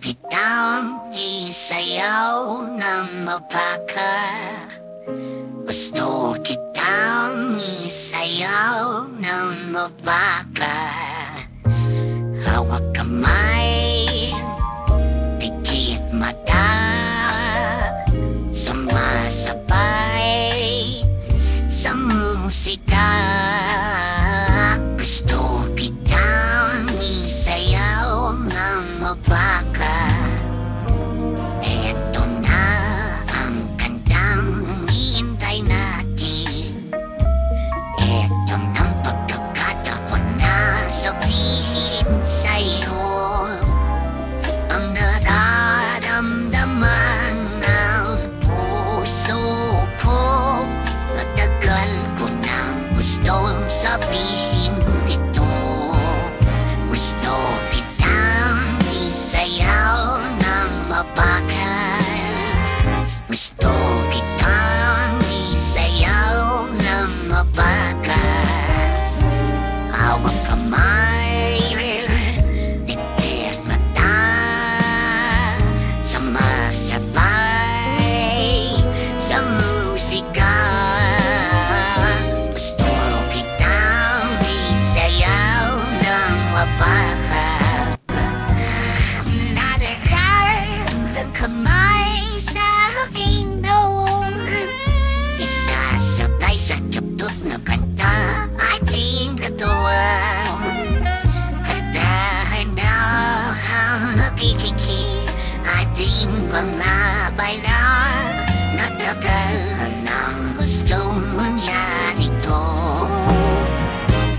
kitang isayaw ng mapaka. Gusto kitang isayaw ng mapaka. Hawak kamay, pikit mata. Sumasabay sa musika. Gusto kitang isayaw ng mapaka gustong sabihin ito Gusto kitang mga baylan Natagal ng gustong mangyari to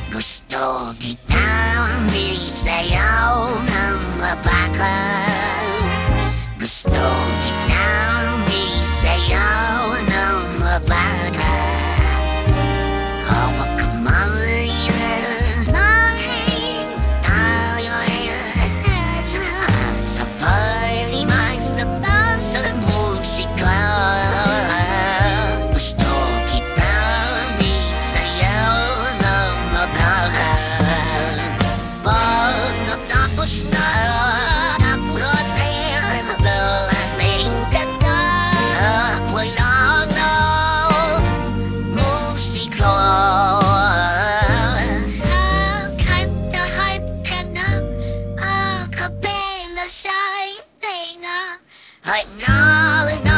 Gusto kitang isayaw ng mapakal Gusto kitang isayaw same thing. Uh, but.